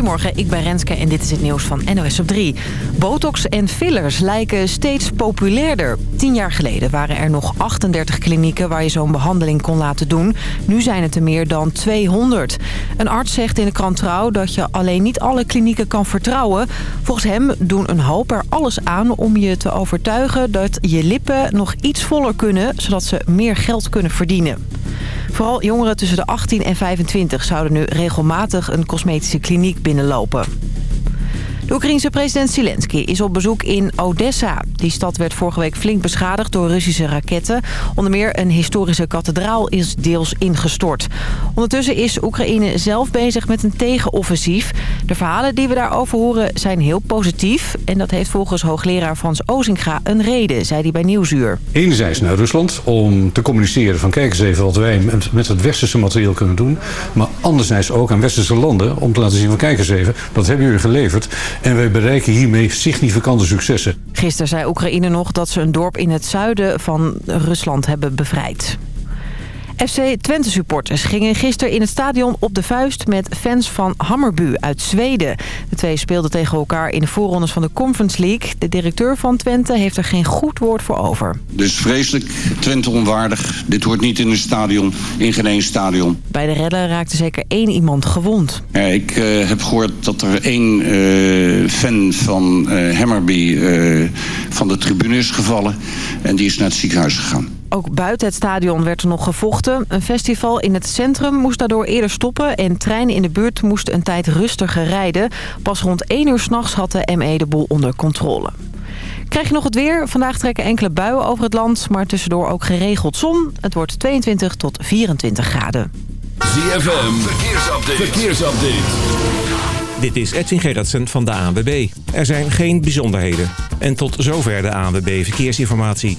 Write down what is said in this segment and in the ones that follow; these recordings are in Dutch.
Goedemorgen, ik ben Renske en dit is het nieuws van NOS op 3. Botox en fillers lijken steeds populairder. Tien jaar geleden waren er nog 38 klinieken waar je zo'n behandeling kon laten doen. Nu zijn het er meer dan 200. Een arts zegt in de krant Trouw dat je alleen niet alle klinieken kan vertrouwen. Volgens hem doen een hoop er alles aan om je te overtuigen dat je lippen nog iets voller kunnen... zodat ze meer geld kunnen verdienen. Vooral jongeren tussen de 18 en 25 zouden nu regelmatig een cosmetische kliniek binnenlopen. De Oekraïense president Zelensky is op bezoek in Odessa. Die stad werd vorige week flink beschadigd door Russische raketten. Onder meer een historische kathedraal is deels ingestort. Ondertussen is Oekraïne zelf bezig met een tegenoffensief. De verhalen die we daarover horen zijn heel positief. En dat heeft volgens hoogleraar Frans Ozinga een reden, zei hij bij Nieuwsuur. Enerzijds naar Rusland om te communiceren van kijk eens even wat wij met het westerse materiaal kunnen doen. Maar anderzijds ook aan westerse landen om te laten zien van kijk eens even, dat hebben jullie geleverd. En wij bereiken hiermee significante successen. Gisteren zei Oekraïne nog dat ze een dorp in het zuiden van Rusland hebben bevrijd. FC Twente supporters gingen gisteren in het stadion op de vuist met fans van Hammerbu uit Zweden. De twee speelden tegen elkaar in de voorrondes van de Conference League. De directeur van Twente heeft er geen goed woord voor over. Dus vreselijk, Twente onwaardig. Dit hoort niet in een stadion, in geen één stadion. Bij de redden raakte zeker één iemand gewond. Ja, ik uh, heb gehoord dat er één uh, fan van uh, Hammerby van de tribune is gevallen. En die is naar het ziekenhuis gegaan. Ook buiten het stadion werd er nog gevochten. Een festival in het centrum moest daardoor eerder stoppen... en treinen in de buurt moesten een tijd rustiger rijden. Pas rond 1 uur s'nachts had de ME de boel onder controle. Krijg je nog het weer? Vandaag trekken enkele buien over het land... maar tussendoor ook geregeld zon. Het wordt 22 tot 24 graden. ZFM, verkeersupdate. verkeersupdate. Dit is Edwin Gerritsen van de ANWB. Er zijn geen bijzonderheden. En tot zover de ANWB Verkeersinformatie.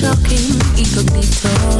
Shocking, incognito.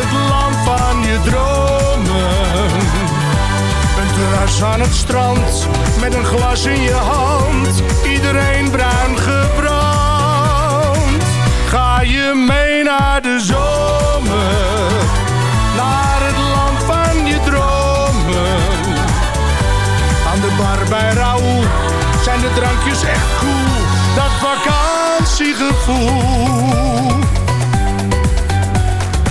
het land van je dromen. Een terras aan het strand, met een glas in je hand, iedereen bruin gebrand. Ga je mee naar de zomer, naar het land van je dromen. Aan de bar bij Raoul zijn de drankjes echt cool, dat vakantiegevoel.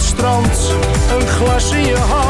het strand, een glas in je hand,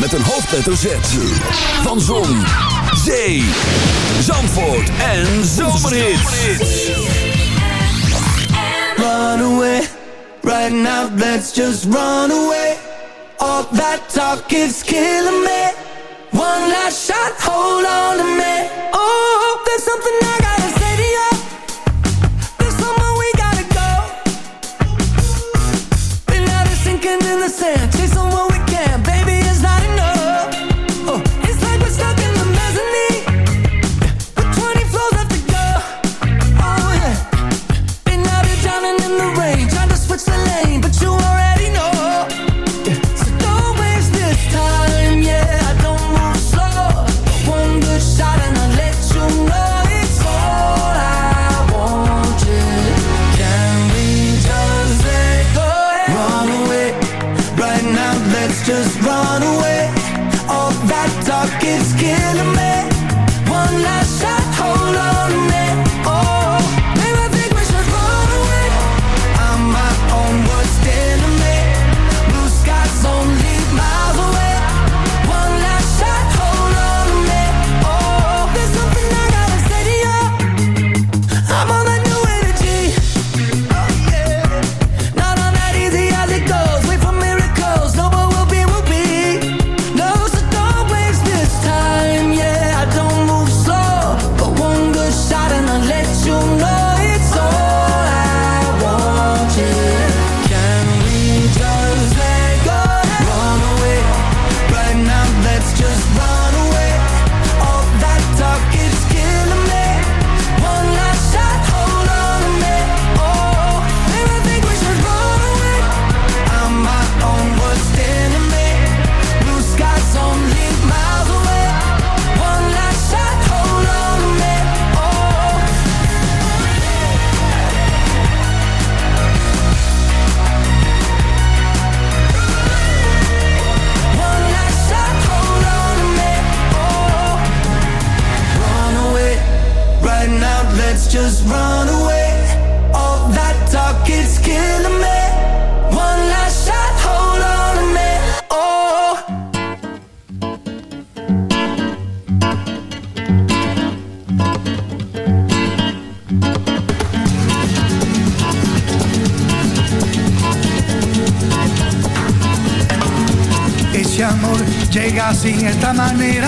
met een hoofdletter Z. Van Zon, Zee, Zandvoort en Zomerhits. Run away, right now let's just run away. All that talk is killing me. One last shot, hold on to me. Oh, there's something I got. esta manera.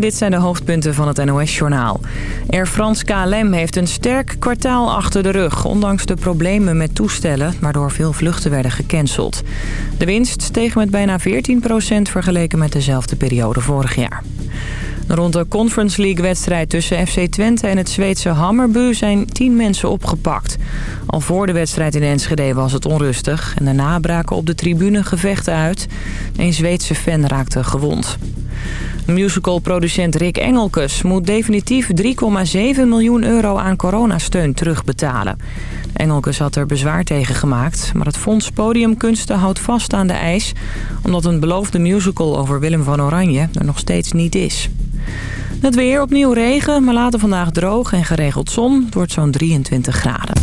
Dit zijn de hoofdpunten van het NOS-journaal. Air France KLM heeft een sterk kwartaal achter de rug... ondanks de problemen met toestellen, waardoor veel vluchten werden gecanceld. De winst steeg met bijna 14% vergeleken met dezelfde periode vorig jaar. Rond de Conference League-wedstrijd tussen FC Twente en het Zweedse Hammerbu zijn tien mensen opgepakt. Al voor de wedstrijd in Enschede was het onrustig en daarna braken op de tribune gevechten uit. Een Zweedse fan raakte gewond. Musicalproducent Rick Engelkes moet definitief 3,7 miljoen euro aan coronasteun terugbetalen. Engelkes had er bezwaar tegen gemaakt, maar het Fonds Podiumkunsten houdt vast aan de eis... omdat een beloofde musical over Willem van Oranje er nog steeds niet is. Het weer opnieuw regen, maar later vandaag droog en geregeld zon. Het wordt zo'n 23 graden.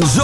En zomerhits.